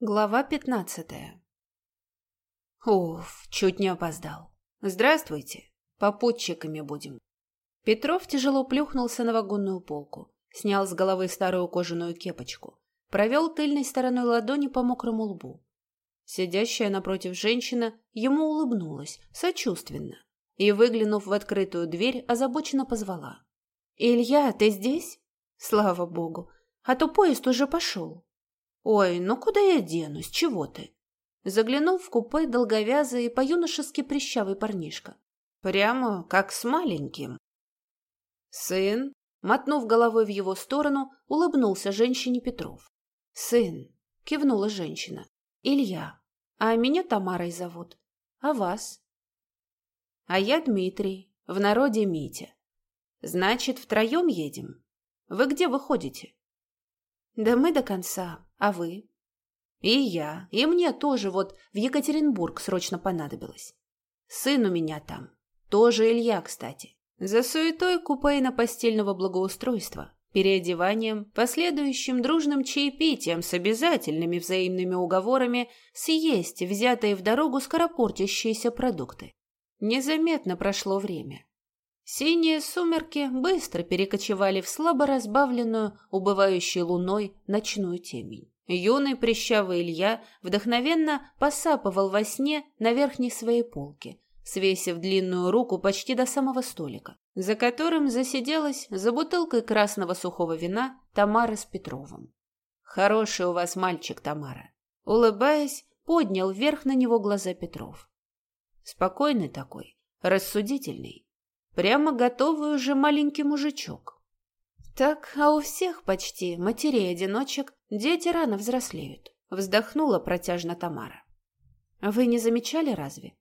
Глава пятнадцатая. Уф, чуть не опоздал. Здравствуйте. Попутчиками будем. Петров тяжело плюхнулся на вагонную полку, снял с головы старую кожаную кепочку, провел тыльной стороной ладони по мокрому лбу. Сидящая напротив женщина ему улыбнулась, сочувственно, и, выглянув в открытую дверь, озабоченно позвала. «Илья, ты здесь? Слава богу, а то поезд уже пошел». «Ой, ну куда я денусь? Чего ты?» Заглянул в купе долговязый по-юношески прищавый парнишка. Прямо как с маленьким. «Сын?» Мотнув головой в его сторону, улыбнулся женщине Петров. «Сын», — кивнула женщина. «Илья. А меня Тамарой зовут. А вас?» «А я Дмитрий. В народе Митя. Значит, втроем едем? Вы где выходите?» Да мы до конца. А вы? И я. И мне тоже вот в Екатеринбург срочно понадобилось. Сын у меня там. Тоже Илья, кстати. За суетой купейно-постельного благоустройства, переодеванием, последующим дружным чаепитием с обязательными взаимными уговорами съесть взятые в дорогу скоропортящиеся продукты. Незаметно прошло время. Синие сумерки быстро перекочевали в слабо разбавленную, убывающей луной, ночную темень. Юный прищавый Илья вдохновенно посапывал во сне на верхней своей полке, свесив длинную руку почти до самого столика, за которым засиделась за бутылкой красного сухого вина Тамара с Петровым. «Хороший у вас мальчик, Тамара», — улыбаясь, поднял вверх на него глаза Петров. Спокойный такой, рассудительный, Прямо готовый уже маленький мужичок. Так, а у всех почти матерей-одиночек дети рано взрослеют. Вздохнула протяжно Тамара. Вы не замечали разве?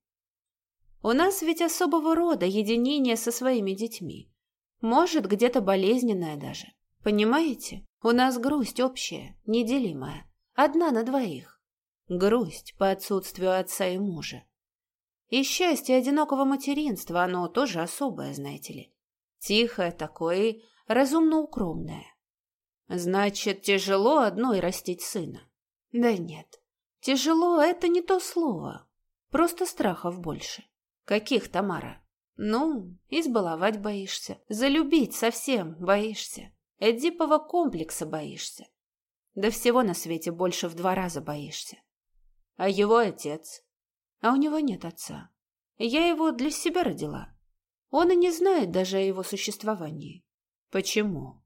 У нас ведь особого рода единение со своими детьми. Может, где-то болезненная даже. Понимаете? У нас грусть общая, неделимая. Одна на двоих. Грусть по отсутствию отца и мужа. И счастье одинокого материнства, оно тоже особое, знаете ли. Тихое такое разумно укромное. Значит, тяжело одной растить сына? Да нет. Тяжело — это не то слово. Просто страхов больше. Каких, Тамара? Ну, избаловать боишься. Залюбить совсем боишься. Эдипова комплекса боишься. Да всего на свете больше в два раза боишься. А его отец? А у него нет отца. Я его для себя родила. Он и не знает даже о его существовании. Почему?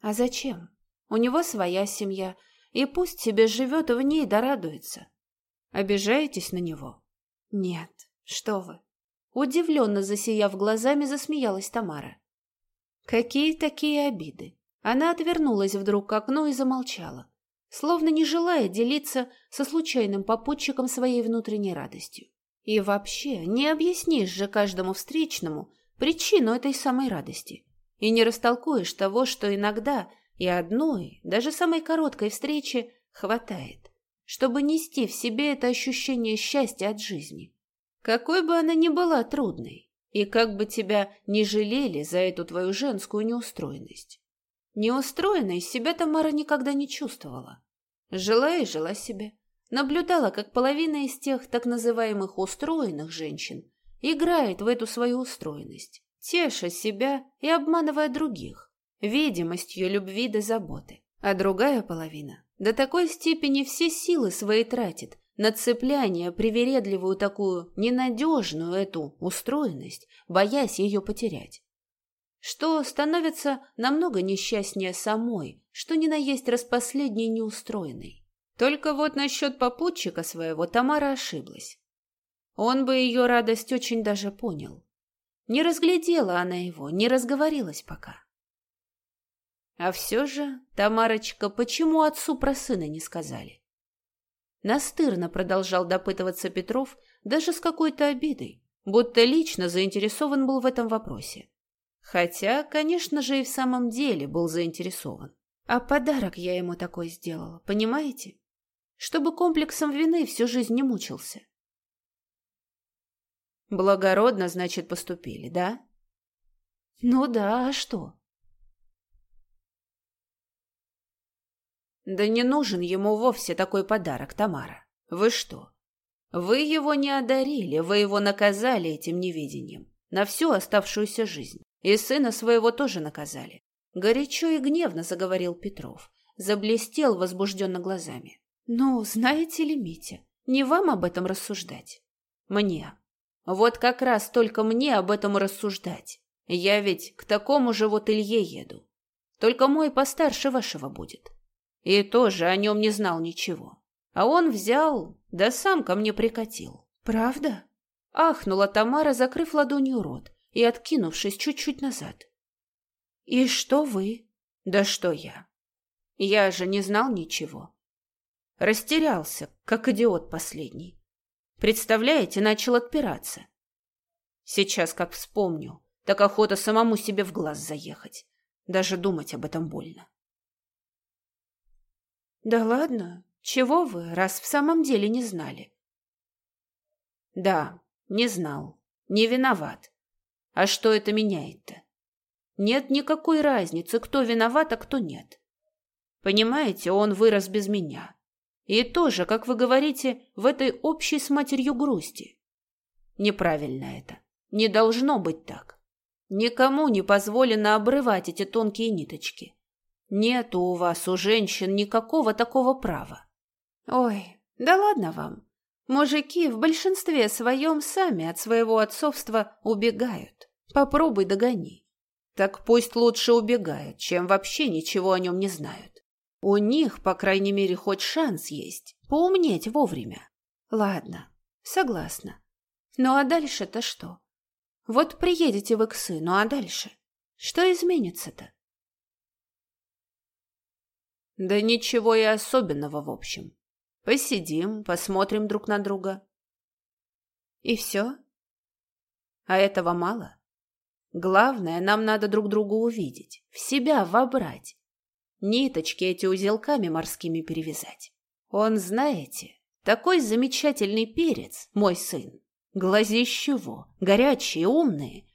А зачем? У него своя семья, и пусть себе живет в ней да радуется. Обижаетесь на него? Нет, что вы. Удивленно засияв глазами, засмеялась Тамара. Какие такие обиды? Она отвернулась вдруг к окну и замолчала словно не желая делиться со случайным попутчиком своей внутренней радостью. И вообще, не объяснишь же каждому встречному причину этой самой радости. И не растолкуешь того, что иногда и одной, даже самой короткой встречи хватает, чтобы нести в себе это ощущение счастья от жизни. Какой бы она ни была трудной, и как бы тебя не жалели за эту твою женскую неустроенность. Неустроенной себя Тамара никогда не чувствовала. Жила и жила себе. Наблюдала, как половина из тех так называемых устроенных женщин играет в эту свою устроенность, теша себя и обманывая других, видимостью любви до заботы. А другая половина до такой степени все силы свои тратит на цепляние привередливую такую ненадежную эту устроенность, боясь ее потерять что становится намного несчастнее самой, что ни на есть распоследней неустроенной. Только вот насчет попутчика своего Тамара ошиблась. Он бы ее радость очень даже понял. Не разглядела она его, не разговорилась пока. А все же, Тамарочка, почему отцу про сына не сказали? Настырно продолжал допытываться Петров, даже с какой-то обидой, будто лично заинтересован был в этом вопросе. Хотя, конечно же, и в самом деле был заинтересован. А подарок я ему такой сделала, понимаете? Чтобы комплексом вины всю жизнь не мучился. Благородно, значит, поступили, да? Ну да, а что? Да не нужен ему вовсе такой подарок, Тамара. Вы что? Вы его не одарили, вы его наказали этим невидением на всю оставшуюся жизнь. И сына своего тоже наказали. Горячо и гневно заговорил Петров. Заблестел возбужденно глазами. Ну, знаете ли, Митя, не вам об этом рассуждать. Мне. Вот как раз только мне об этом рассуждать. Я ведь к такому же вот Илье еду. Только мой постарше вашего будет. И тоже о нем не знал ничего. А он взял, да сам ко мне прикатил. Правда? Ахнула Тамара, закрыв ладонью рот и откинувшись чуть-чуть назад. И что вы? Да что я? Я же не знал ничего. Растерялся, как идиот последний. Представляете, начал отпираться. Сейчас, как вспомню, так охота самому себе в глаз заехать. Даже думать об этом больно. Да ладно, чего вы, раз в самом деле не знали? Да, не знал, не виноват. А что это меняет-то? Нет никакой разницы, кто виноват, а кто нет. Понимаете, он вырос без меня. И тоже, как вы говорите, в этой общей с матерью грусти. Неправильно это. Не должно быть так. Никому не позволено обрывать эти тонкие ниточки. Нету у вас, у женщин, никакого такого права. Ой, да ладно вам. Мужики в большинстве своем сами от своего отцовства убегают. Попробуй догони. Так пусть лучше убегают, чем вообще ничего о нем не знают. У них, по крайней мере, хоть шанс есть поумнеть вовремя. Ладно, согласна. Ну а дальше-то что? Вот приедете вы к сыну, а дальше? Что изменится-то? Да ничего и особенного, в общем. Посидим, посмотрим друг на друга. И все? А этого мало? Главное, нам надо друг друга увидеть, в себя вобрать, Ниточки эти узелками морскими перевязать. Он, знаете, такой замечательный перец, мой сын. Глазищево, горячие, умные.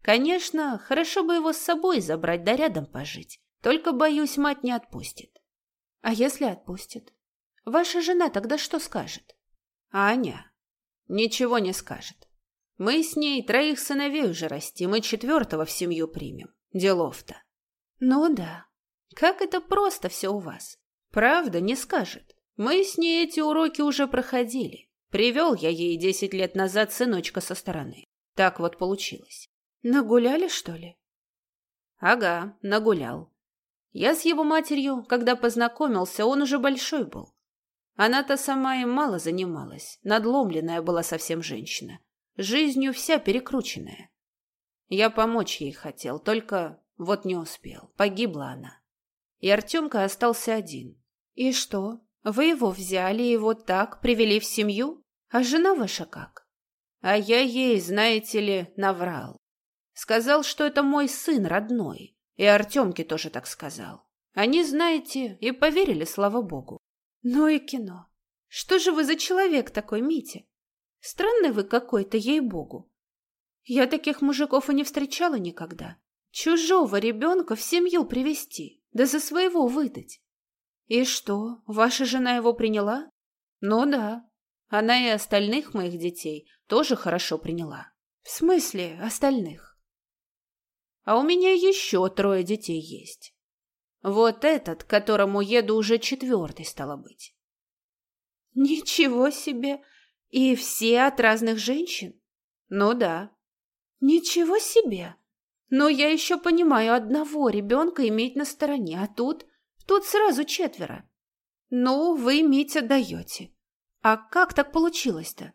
Конечно, хорошо бы его с собой забрать да рядом пожить. Только, боюсь, мать не отпустит. А если отпустит? Ваша жена тогда что скажет? Аня ничего не скажет. Мы с ней троих сыновей уже растим и четвертого в семью примем. Делов-то. Ну да, как это просто все у вас. Правда, не скажет. Мы с ней эти уроки уже проходили. Привел я ей десять лет назад сыночка со стороны. Так вот получилось. Нагуляли, что ли? Ага, нагулял. Я с его матерью, когда познакомился, он уже большой был. Она-то сама им мало занималась, надломленная была совсем женщина. Жизнью вся перекрученная. Я помочь ей хотел, только вот не успел. Погибла она и Артемка остался один. «И что? Вы его взяли и вот так привели в семью? А жена ваша как?» «А я ей, знаете ли, наврал. Сказал, что это мой сын родной, и Артемке тоже так сказал. Они, знаете, и поверили, слава богу. Ну и кино. Что же вы за человек такой, Митя? Странный вы какой-то, ей-богу. Я таких мужиков и не встречала никогда. Чужого ребенка в семью привести. Да за своего выдать. И что, ваша жена его приняла? Ну да. Она и остальных моих детей тоже хорошо приняла. В смысле остальных? А у меня еще трое детей есть. Вот этот, к которому еду уже четвертый, стало быть. Ничего себе! И все от разных женщин? Ну да. Ничего себе! Но я еще понимаю одного ребенка иметь на стороне, а тут... Тут сразу четверо. Ну, вы, Митя, даете. А как так получилось-то?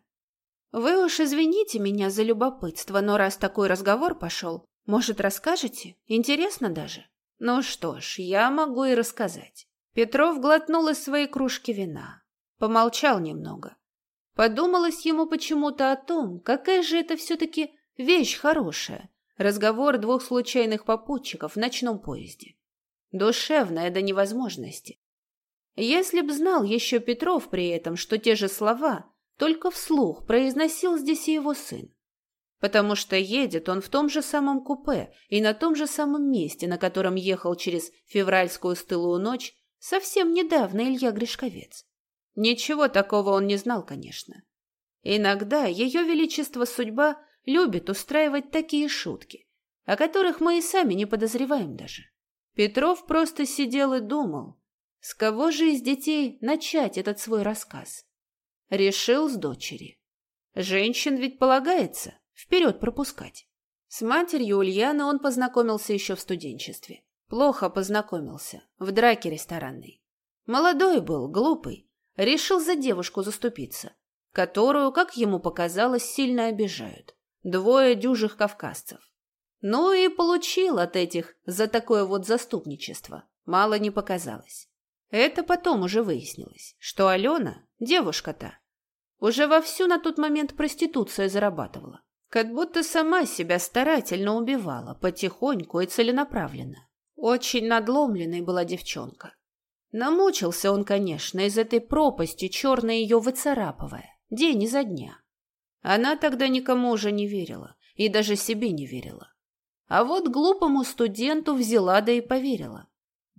Вы уж извините меня за любопытство, но раз такой разговор пошел, может, расскажете? Интересно даже. Ну что ж, я могу и рассказать. Петров глотнул из своей кружки вина. Помолчал немного. Подумалось ему почему-то о том, какая же это все-таки вещь хорошая Разговор двух случайных попутчиков в ночном поезде. Душевная до невозможности. Если б знал еще Петров при этом, что те же слова только вслух произносил здесь и его сын. Потому что едет он в том же самом купе и на том же самом месте, на котором ехал через февральскую стылую ночь Совсем недавно Илья Гришковец. Ничего такого он не знал, конечно. Иногда ее величество судьба любит устраивать такие шутки, о которых мы и сами не подозреваем даже. Петров просто сидел и думал, с кого же из детей начать этот свой рассказ. Решил с дочери. Женщин ведь полагается вперед пропускать. С матерью Ульяны он познакомился еще в студенчестве. Плохо познакомился, в драке ресторанной. Молодой был, глупый, решил за девушку заступиться, которую, как ему показалось, сильно обижают. Двое дюжих кавказцев. Ну и получил от этих за такое вот заступничество. Мало не показалось. Это потом уже выяснилось, что Алена, девушка-то, уже вовсю на тот момент проституция зарабатывала. Как будто сама себя старательно убивала, потихоньку и целенаправленно. Очень надломленной была девчонка. Намучился он, конечно, из этой пропасти, черно ее выцарапывая, день изо дня. Она тогда никому уже не верила, и даже себе не верила. А вот глупому студенту взяла да и поверила.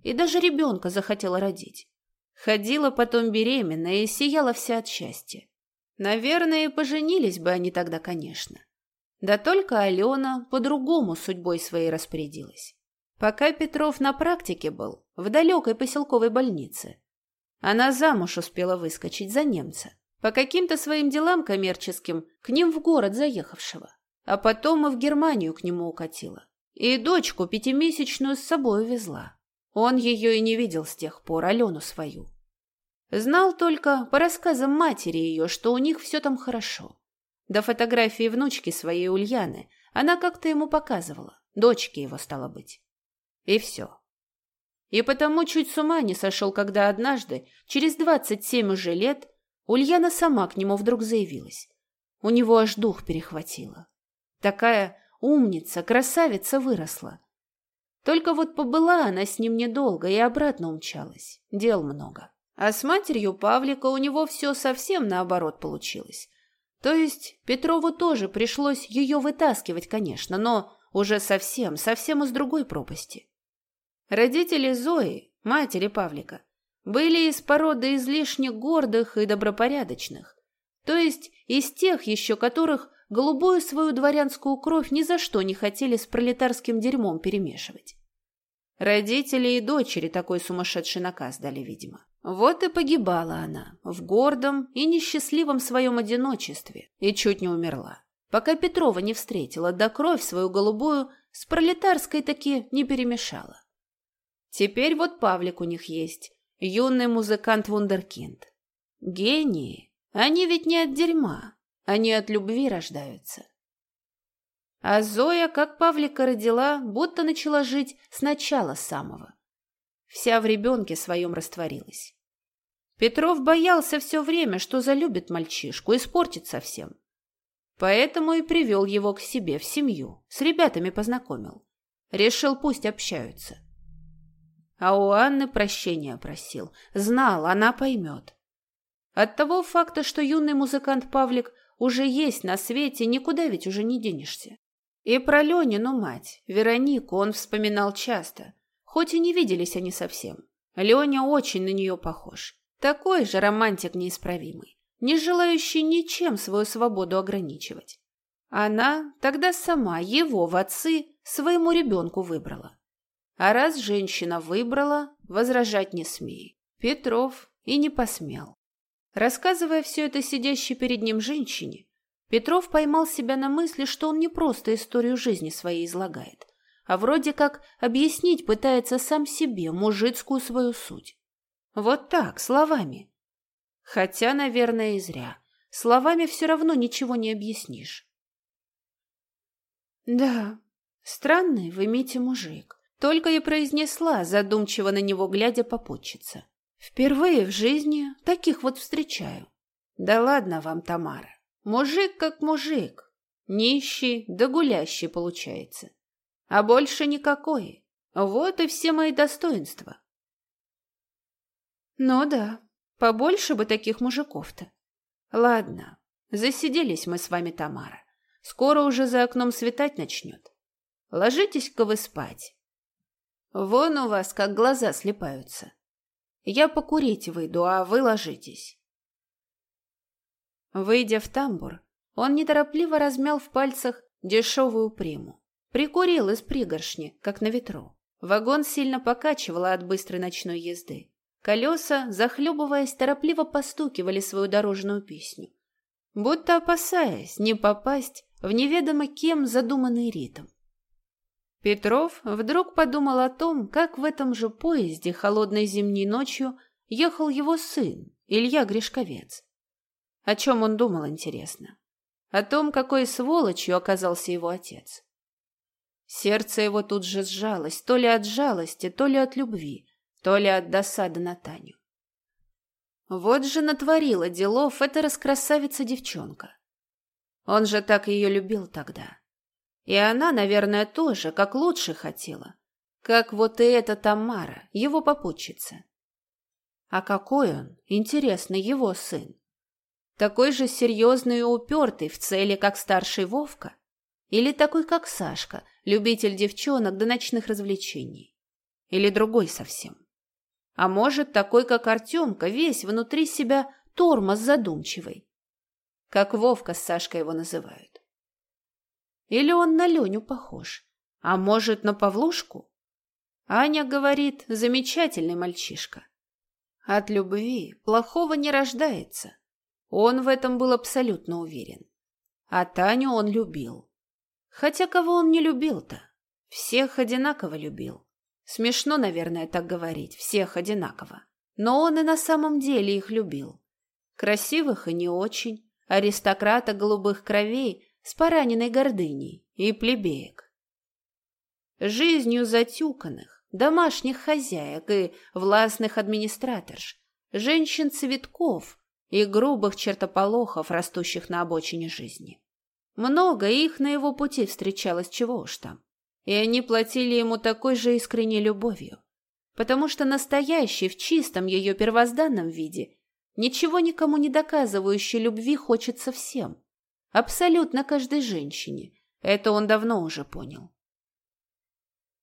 И даже ребенка захотела родить. Ходила потом беременная и сияла вся от счастья. Наверное, поженились бы они тогда, конечно. Да только Алена по-другому судьбой своей распорядилась. Пока Петров на практике был, в далекой поселковой больнице, она замуж успела выскочить за немца, по каким-то своим делам коммерческим, к ним в город заехавшего. А потом и в Германию к нему укатила. И дочку пятимесячную с собой увезла. Он ее и не видел с тех пор, Алену свою. Знал только по рассказам матери ее, что у них все там хорошо. До фотографии внучки своей Ульяны она как-то ему показывала, дочке его стало быть. И все. И потому чуть с ума не сошел, когда однажды, через двадцать семь уже лет, Ульяна сама к нему вдруг заявилась. У него аж дух перехватило. Такая умница, красавица выросла. Только вот побыла она с ним недолго и обратно умчалась. Дел много. А с матерью Павлика у него все совсем наоборот получилось. То есть Петрову тоже пришлось ее вытаскивать, конечно, но уже совсем, совсем из другой пропасти. Родители Зои, матери Павлика, были из породы излишне гордых и добропорядочных, то есть из тех еще, которых голубую свою дворянскую кровь ни за что не хотели с пролетарским дерьмом перемешивать. Родители и дочери такой сумасшедший наказ дали, видимо. Вот и погибала она в гордом и несчастливом своем одиночестве и чуть не умерла, пока Петрова не встретила, да кровь свою голубую с пролетарской таки не перемешала. Теперь вот Павлик у них есть, юный музыкант-вундеркинд. Гении, они ведь не от дерьма, они от любви рождаются. А Зоя, как Павлика родила, будто начала жить с начала самого. Вся в ребенке своем растворилась. Петров боялся все время, что залюбит мальчишку, испортит совсем. Поэтому и привел его к себе в семью, с ребятами познакомил. Решил, пусть общаются. А у Анны прощения просил. Знал, она поймет. От того факта, что юный музыкант Павлик уже есть на свете, никуда ведь уже не денешься. И про Ленину мать, Веронику, он вспоминал часто, хоть и не виделись они совсем. Леня очень на нее похож. Такой же романтик неисправимый, не желающий ничем свою свободу ограничивать. Она тогда сама его в отцы своему ребенку выбрала. А раз женщина выбрала, возражать не смей. Петров и не посмел. Рассказывая все это сидящей перед ним женщине, Петров поймал себя на мысли, что он не просто историю жизни своей излагает, а вроде как объяснить пытается сам себе мужицкую свою суть. Вот так, словами. Хотя, наверное, и зря. Словами все равно ничего не объяснишь. «Да, странный вы, Митя, мужик», — только и произнесла, задумчиво на него глядя попутчица. Впервые в жизни таких вот встречаю. Да ладно вам, Тамара. Мужик как мужик. Нищий да гулящий получается. А больше никакой. Вот и все мои достоинства. Ну да, побольше бы таких мужиков-то. Ладно, засиделись мы с вами, Тамара. Скоро уже за окном светать начнет. Ложитесь-ка вы спать. Вон у вас как глаза слепаются. Я покурить выйду, а вы ложитесь. Выйдя в тамбур, он неторопливо размял в пальцах дешевую приму. Прикурил из пригоршни, как на ветру. Вагон сильно покачивало от быстрой ночной езды. Колеса, захлебываясь, торопливо постукивали свою дорожную песню, будто опасаясь не попасть в неведомо кем задуманный ритм. Петров вдруг подумал о том, как в этом же поезде холодной зимней ночью ехал его сын, Илья Гришковец. О чем он думал, интересно? О том, какой сволочью оказался его отец. Сердце его тут же сжалось, то ли от жалости, то ли от любви, то ли от досады на Таню. Вот же натворила делов эта раскрасавица-девчонка. Он же так ее любил тогда. И она, наверное, тоже, как лучше хотела. Как вот и эта Тамара, его попутчица. А какой он, интересный его сын? Такой же серьезный и упертый в цели, как старший Вовка? Или такой, как Сашка, любитель девчонок до ночных развлечений? Или другой совсем? А может, такой, как Артемка, весь внутри себя тормоз задумчивый. Как Вовка с Сашкой его называют. Или он на Леню похож. А может, на Павлушку? Аня говорит, замечательный мальчишка. От любви плохого не рождается. Он в этом был абсолютно уверен. А Таню он любил. Хотя кого он не любил-то? Всех одинаково любил. Смешно, наверное, так говорить, всех одинаково. Но он и на самом деле их любил. Красивых и не очень, аристократа голубых кровей с пораненной гордыней и плебеек. Жизнью затюканных, домашних хозяек и властных администраторш, женщин-цветков и грубых чертополохов, растущих на обочине жизни. Много их на его пути встречалось, чего уж там и они платили ему такой же искренней любовью, потому что настоящий в чистом ее первозданном виде ничего никому не доказывающей любви хочется всем, абсолютно каждой женщине, это он давно уже понял.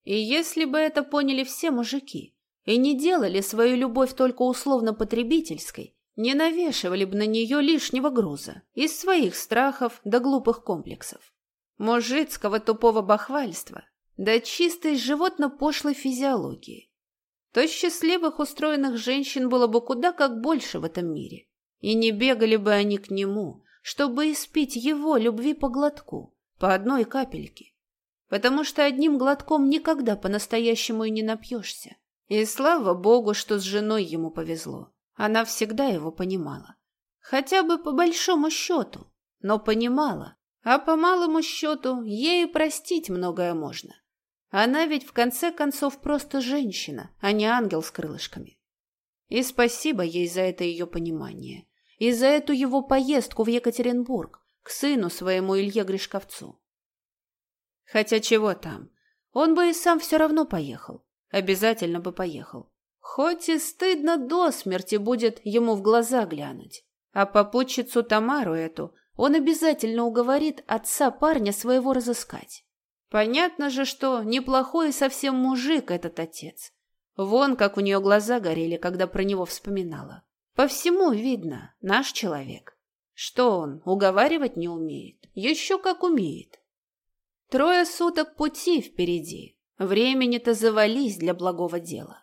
И если бы это поняли все мужики и не делали свою любовь только условно-потребительской, не навешивали бы на нее лишнего груза из своих страхов до глупых комплексов, мужицкого тупого бахвальства, до чистой животно-пошлой физиологии, то счастливых устроенных женщин было бы куда как больше в этом мире. И не бегали бы они к нему, чтобы испить его любви по глотку, по одной капельке. Потому что одним глотком никогда по-настоящему и не напьешься. И слава богу, что с женой ему повезло. Она всегда его понимала. Хотя бы по большому счету, но понимала. А по малому счету ей простить многое можно. Она ведь в конце концов просто женщина, а не ангел с крылышками. И спасибо ей за это ее понимание. И за эту его поездку в Екатеринбург к сыну своему Илье Гришковцу. Хотя чего там, он бы и сам все равно поехал. Обязательно бы поехал. Хоть и стыдно до смерти будет ему в глаза глянуть. А попутчицу Тамару эту он обязательно уговорит отца парня своего разыскать. Понятно же, что неплохой совсем мужик этот отец. Вон как у нее глаза горели, когда про него вспоминала. По всему видно, наш человек. Что он, уговаривать не умеет? Еще как умеет. Трое суток пути впереди. Времени-то завались для благого дела.